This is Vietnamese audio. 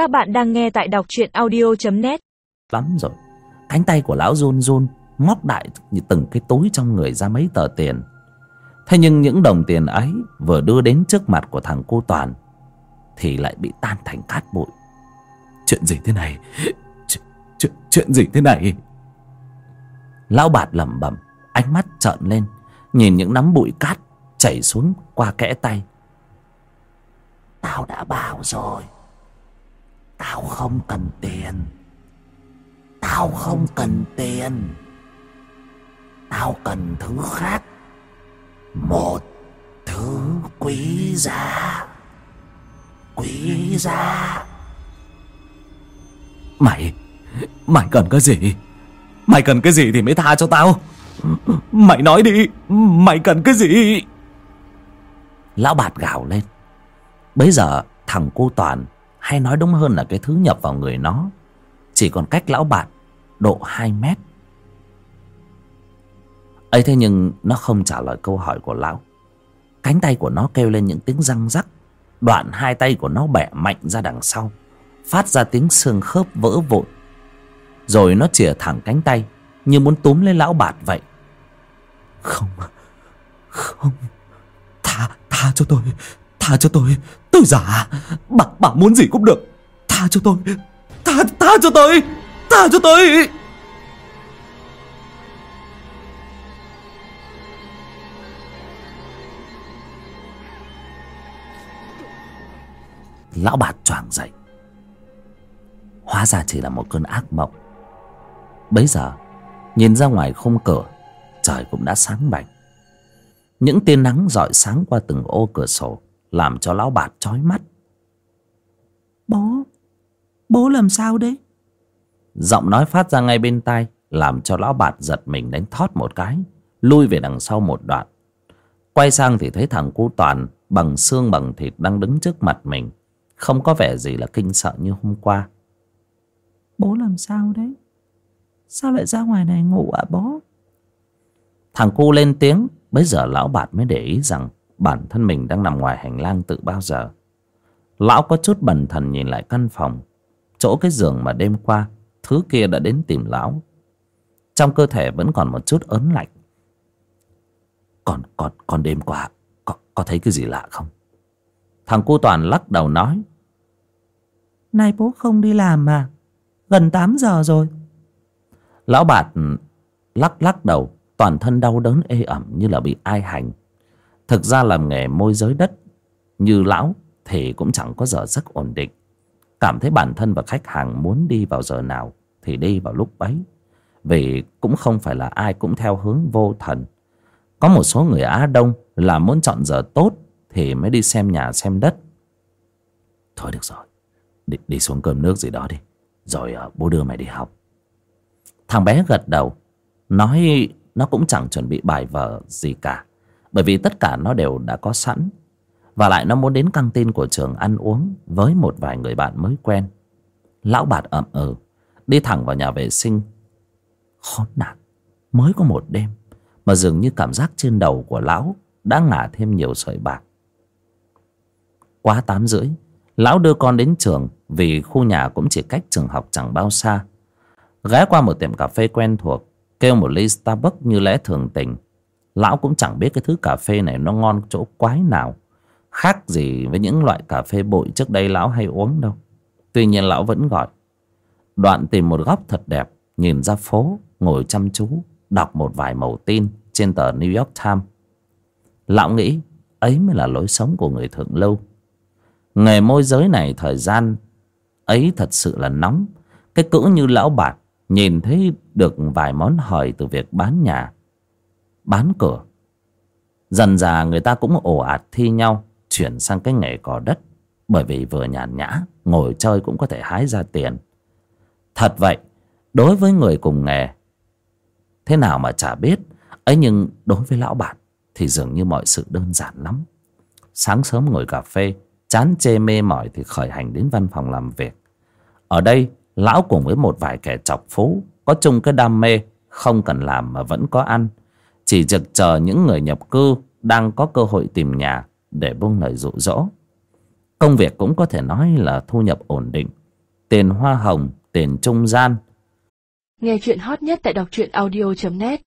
Các bạn đang nghe tại đọc truyện audio.net lắm rồi. Cánh tay của lão run run móc đại như từng cái túi trong người ra mấy tờ tiền. Thế nhưng những đồng tiền ấy vừa đưa đến trước mặt của thằng cô toàn thì lại bị tan thành cát bụi. Chuyện gì thế này? Chuyện, chuyện, chuyện gì thế này? Lão bạt lẩm bẩm ánh mắt trợn lên nhìn những nắm bụi cát chảy xuống qua kẽ tay. Tao đã bảo rồi tao không cần tiền. Tao không cần tiền. Tao cần thứ khác. Một thứ quý giá. Quý giá. Mày mày cần cái gì? Mày cần cái gì thì mới tha cho tao? Mày nói đi mày cần cái gì? Lão bạt gào lên. Bấy giờ thằng cô toàn hay nói đúng hơn là cái thứ nhập vào người nó. Chỉ còn cách lão bạt độ hai mét. Ấy thế nhưng nó không trả lời câu hỏi của lão. Cánh tay của nó kêu lên những tiếng răng rắc. Đoạn hai tay của nó bẻ mạnh ra đằng sau, phát ra tiếng xương khớp vỡ vụn. Rồi nó chìa thẳng cánh tay, như muốn túm lấy lão bạt vậy. Không không, tha tha cho tôi tha cho tôi. Tôi giả bà bà muốn gì cũng được. Tha cho tôi. Tha tha cho tôi. Tha cho tôi. Lão bà choàng dậy. Hóa ra chỉ là một cơn ác mộng. Bấy giờ, nhìn ra ngoài khung cửa, trời cũng đã sáng bạch. Những tia nắng rọi sáng qua từng ô cửa sổ làm cho lão bạt chói mắt. Bố bố làm sao đấy? Giọng nói phát ra ngay bên tai làm cho lão bạt giật mình đánh thót một cái lui về đằng sau một đoạn. Quay sang thì thấy thằng cu toàn bằng xương bằng thịt đang đứng trước mặt mình không có vẻ gì là kinh sợ như hôm qua. Bố làm sao đấy? Sao lại ra ngoài này ngủ ạ bố? Thằng cu lên tiếng bấy giờ lão bạt mới để ý rằng bản thân mình đang nằm ngoài hành lang tự bao giờ. Lão có chút bần thần nhìn lại căn phòng. Chỗ cái giường mà đêm qua thứ kia đã đến tìm lão. Trong cơ thể vẫn còn một chút ớn lạnh. Còn còn còn đêm qua có có thấy cái gì lạ không? Thằng cu toàn lắc đầu nói. Nay bố không đi làm mà gần tám giờ rồi. Lão bạt lắc lắc đầu toàn thân đau đớn ê ẩm như là bị ai hành thực ra làm nghề môi giới đất như lão thì cũng chẳng có giờ giấc ổn định. Cảm thấy bản thân và khách hàng muốn đi vào giờ nào thì đi vào lúc ấy vì cũng không phải là ai cũng theo hướng vô thần. Có một số người á đông là muốn chọn giờ tốt thì mới đi xem nhà xem đất. Thôi được rồi đi, đi xuống cơm nước gì đó đi. Rồi uh, bố đưa mày đi học. Thằng bé gật đầu nói nó cũng chẳng chuẩn bị bài vở gì cả bởi vì tất cả nó đều đã có sẵn. Và lại nó muốn đến căng tin của trường ăn uống với một vài người bạn mới quen. Lão bạt ậm ừ đi thẳng vào nhà vệ sinh. Khốn nạn mới có một đêm mà dường như cảm giác trên đầu của lão đã ngả thêm nhiều sợi bạc. Quá tám rưỡi, lão đưa con đến trường vì khu nhà cũng chỉ cách trường học chẳng bao xa. Ghé qua một tiệm cà phê quen thuộc, kêu một ly starbucks như lẽ thường tình lão cũng chẳng biết cái thứ cà phê này nó ngon chỗ quái nào, khác gì với những loại cà phê bụi trước đây lão hay uống đâu. Tuy nhiên lão vẫn gọi, đoạn tìm một góc thật đẹp, nhìn ra phố, ngồi chăm chú, đọc một vài mẩu tin trên tờ new york times. Lão nghĩ ấy mới là lối sống của người thượng lưu. Nghề môi giới này thời gian ấy thật sự là nóng. Cái cỡ như lão bạt nhìn thấy được vài món hời từ việc bán nhà bán cửa. Dần dà người ta cũng ồ ạt thi nhau, chuyển sang cái nghề cò đất. Bởi vì vừa nhàn nhã, ngồi chơi cũng có thể hái ra tiền. Thật vậy, đối với người cùng nghề, thế nào mà chả biết. Ấy nhưng đối với lão bạn thì dường như mọi sự đơn giản lắm. Sáng sớm ngồi cà phê, chán chê mê mỏi thì khởi hành đến văn phòng làm việc. Ở đây, lão cùng với một vài kẻ chọc phú, có chung cái đam mê, không cần làm mà vẫn có ăn chỉ trực chờ những người nhập cư đang có cơ hội tìm nhà để buông lời dụ dỗ. Công việc cũng có thể nói là thu nhập ổn định, tiền hoa hồng, tiền trung gian. Nghe chuyện hot nhất tại đọc truyện audio.net